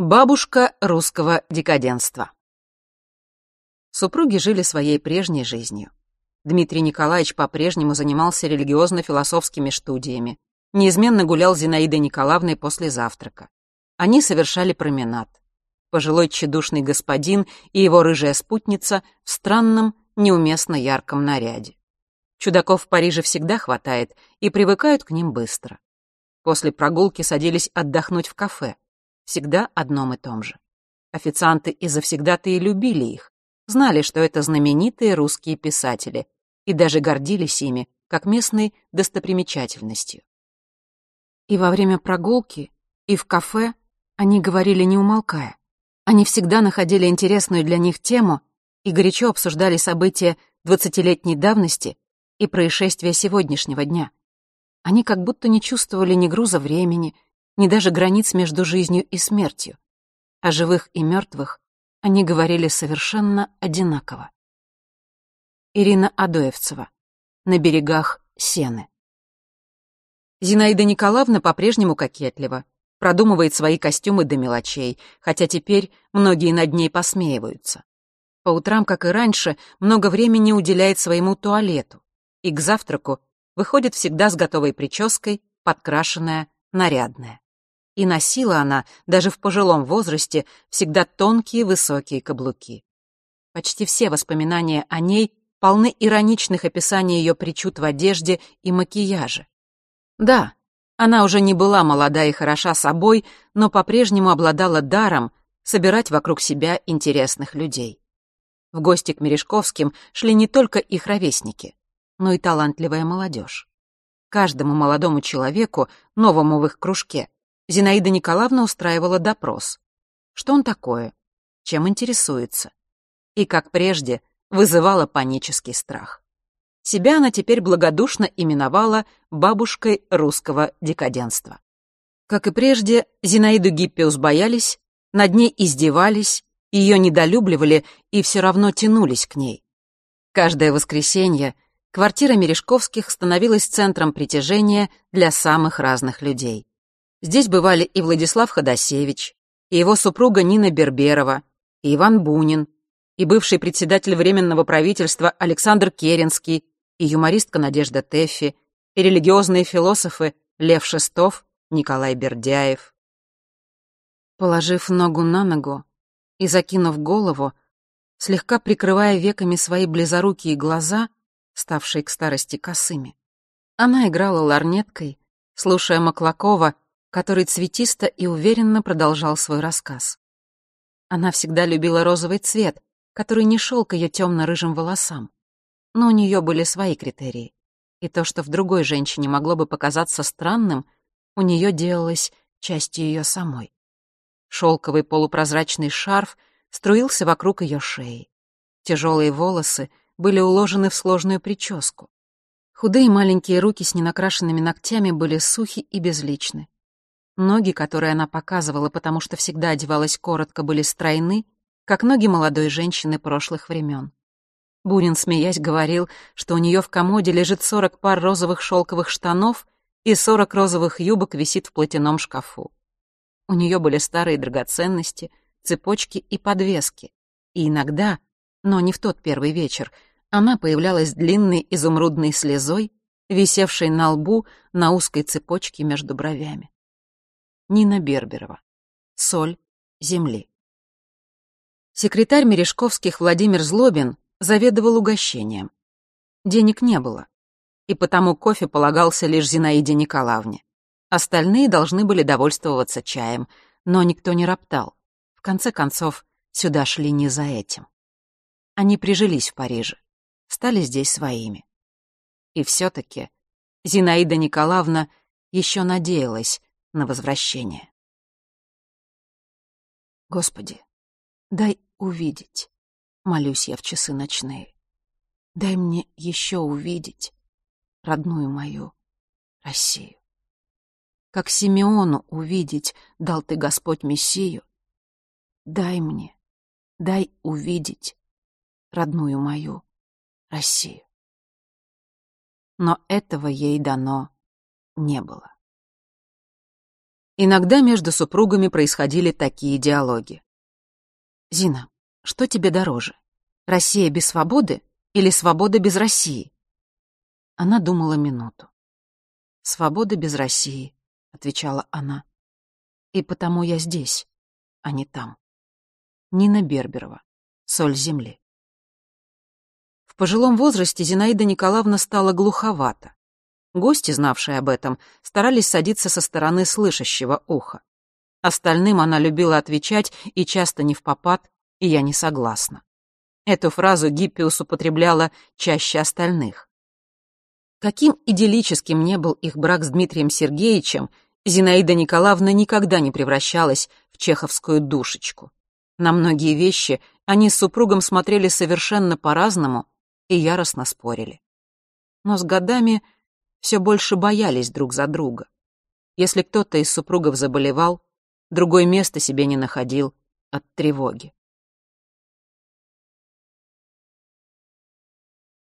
Бабушка русского декаденства. Супруги жили своей прежней жизнью. Дмитрий Николаевич по-прежнему занимался религиозно-философскими студиями, неизменно гулял с Зинаидой Николаевной после завтрака. Они совершали променад. Пожилой тщедушный господин и его рыжая спутница в странном, неуместно ярком наряде. Чудаков в Париже всегда хватает, и привыкают к ним быстро. После прогулки садились отдохнуть в кафе — всегда одном и том же. Официанты и завсегдатые любили их, знали, что это знаменитые русские писатели, и даже гордились ими, как местной достопримечательностью. И во время прогулки, и в кафе они говорили не умолкая. Они всегда находили интересную для них тему и горячо обсуждали события двадцатилетней давности и происшествия сегодняшнего дня. Они как будто не чувствовали ни груза времени, ни даже границ между жизнью и смертью. О живых и мертвых они говорили совершенно одинаково. Ирина Адоевцева. На берегах Сены. Зинаида Николаевна по-прежнему кокетлива, продумывает свои костюмы до мелочей, хотя теперь многие над ней посмеиваются. По утрам, как и раньше, много времени уделяет своему туалету, и к завтраку выходит всегда с готовой прической, подкрашенная, нарядная и носила она, даже в пожилом возрасте, всегда тонкие высокие каблуки. Почти все воспоминания о ней полны ироничных описаний ее причуд в одежде и макияже. Да, она уже не была молода и хороша собой, но по-прежнему обладала даром собирать вокруг себя интересных людей. В гости к Мережковским шли не только их ровесники, но и талантливая молодежь. Каждому молодому человеку, новому в их кружке, Зинаида Николаевна устраивала допрос. Что он такое? Чем интересуется? И, как прежде, вызывала панический страх. Себя она теперь благодушно именовала бабушкой русского декаденства. Как и прежде, Зинаиду Гиппиус боялись, над ней издевались, ее недолюбливали и все равно тянулись к ней. Каждое воскресенье квартира Мережковских становилась центром притяжения для самых разных людей. Здесь бывали и Владислав Ходосевич, и его супруга Нина Берберова, и Иван Бунин, и бывший председатель Временного правительства Александр Керенский, и юмористка Надежда Теффи, и религиозные философы Лев Шестов, Николай Бердяев. Положив ногу на ногу и закинув голову, слегка прикрывая веками свои близорукие глаза, ставшие к старости косыми, она играла ларнеткой, слушая Маклакова который цветисто и уверенно продолжал свой рассказ. Она всегда любила розовый цвет, который не шел к ее темно-рыжим волосам. Но у нее были свои критерии. И то, что в другой женщине могло бы показаться странным, у нее делалось частью ее самой. Шелковый полупрозрачный шарф струился вокруг ее шеи. Тяжелые волосы были уложены в сложную прическу. Худые маленькие руки с ненакрашенными ногтями были сухи и безличны. Ноги, которые она показывала, потому что всегда одевалась коротко, были стройны, как ноги молодой женщины прошлых времен. Бурин, смеясь, говорил, что у нее в комоде лежит сорок пар розовых шелковых штанов и сорок розовых юбок висит в платяном шкафу. У нее были старые драгоценности, цепочки и подвески. И иногда, но не в тот первый вечер, она появлялась длинной изумрудной слезой, висевшей на лбу на узкой цепочке между бровями. Нина Берберова. Соль земли. Секретарь Мережковских Владимир Злобин заведовал угощением. Денег не было, и потому кофе полагался лишь Зинаиде Николаевне. Остальные должны были довольствоваться чаем, но никто не роптал. В конце концов, сюда шли не за этим. Они прижились в Париже, стали здесь своими. И все-таки Зинаида Николаевна еще надеялась, на возвращение. Господи, дай увидеть, молюсь я в часы ночные. Дай мне еще увидеть родную мою Россию. Как Симеону увидеть дал ты Господь Мессию. Дай мне, дай увидеть родную мою Россию. Но этого ей дано не было. Иногда между супругами происходили такие диалоги. «Зина, что тебе дороже? Россия без свободы или свобода без России?» Она думала минуту. «Свобода без России», — отвечала она. «И потому я здесь, а не там». Нина Берберова. «Соль земли». В пожилом возрасте Зинаида Николаевна стала глуховата. Гости, знавшие об этом, старались садиться со стороны слышащего уха. Остальным она любила отвечать и часто не в попад, и я не согласна. Эту фразу Гиппиус употребляла чаще остальных. Каким идиллическим не был их брак с Дмитрием Сергеевичем, Зинаида Николаевна никогда не превращалась в чеховскую душечку. На многие вещи они с супругом смотрели совершенно по-разному и яростно спорили. Но с годами все больше боялись друг за друга. Если кто-то из супругов заболевал, другое место себе не находил от тревоги.